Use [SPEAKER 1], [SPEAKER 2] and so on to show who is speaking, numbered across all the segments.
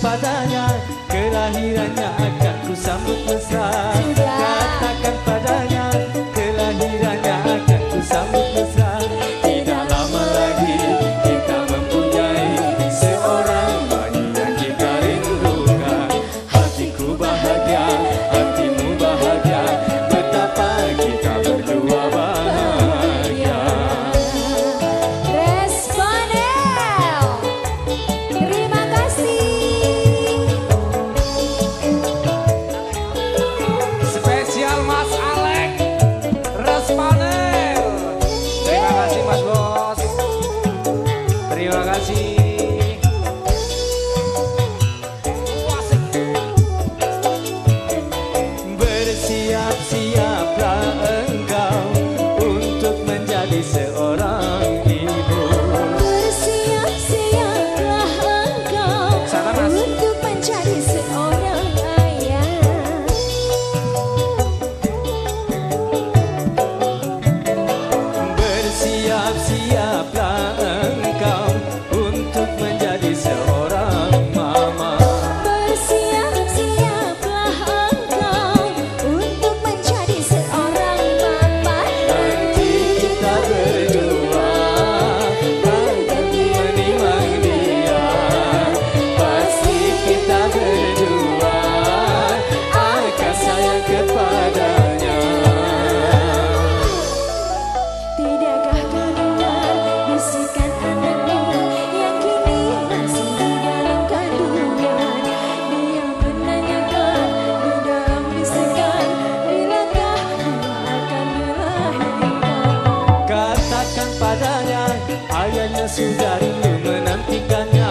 [SPEAKER 1] padanya Kelahirannya akan ku sambut besar. padanya Ayahnya sudah rindu menantikannya.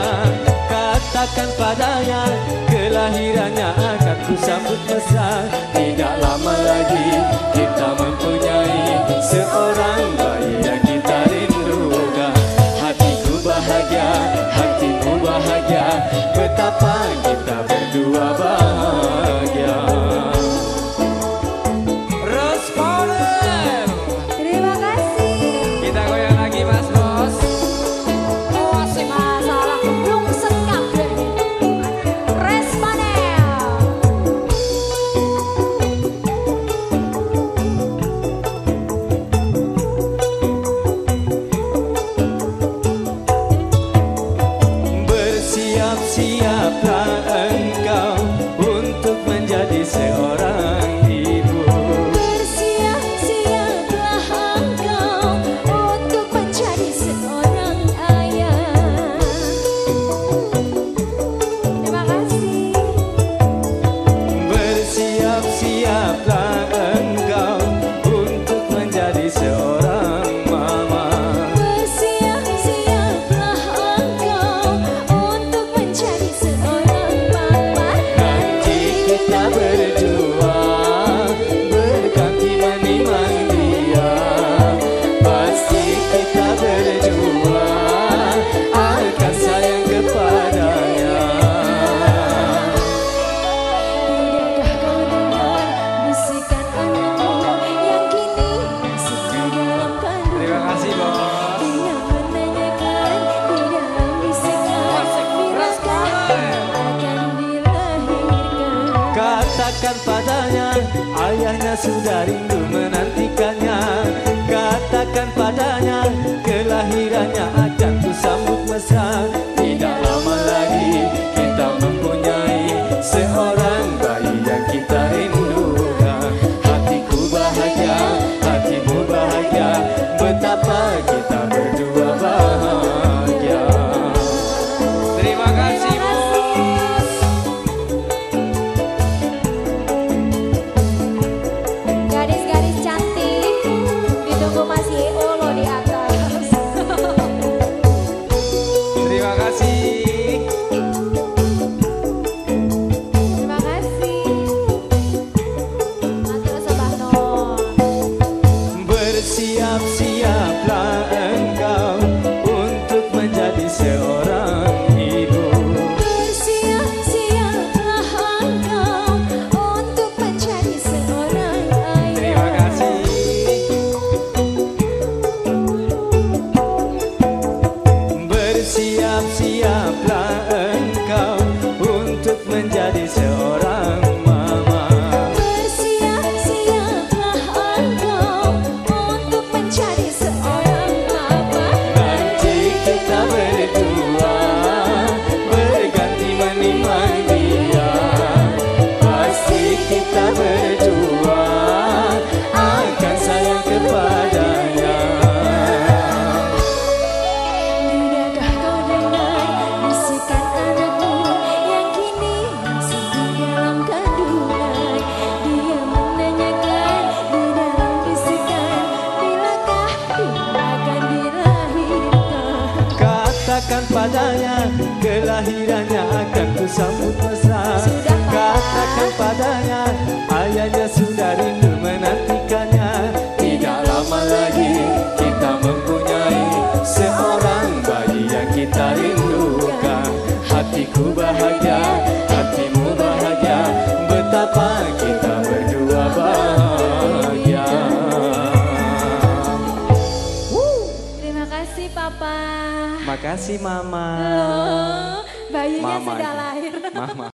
[SPEAKER 1] Katakan padanya Kelahirannya akan ku sambut besar. Tidak lama lagi katakan padanya Ayahnya sudah rindu menantikannya. Katakan padanya kelahirannya
[SPEAKER 2] plan.
[SPEAKER 1] Katakan padanya Kelahirannya akan ku sambut mesra. Katakan padanya Ayahnya sudah rindu Makasih Mama.
[SPEAKER 3] Oh, bayinya
[SPEAKER 1] Mama
[SPEAKER 3] sudah lahir.
[SPEAKER 1] Mama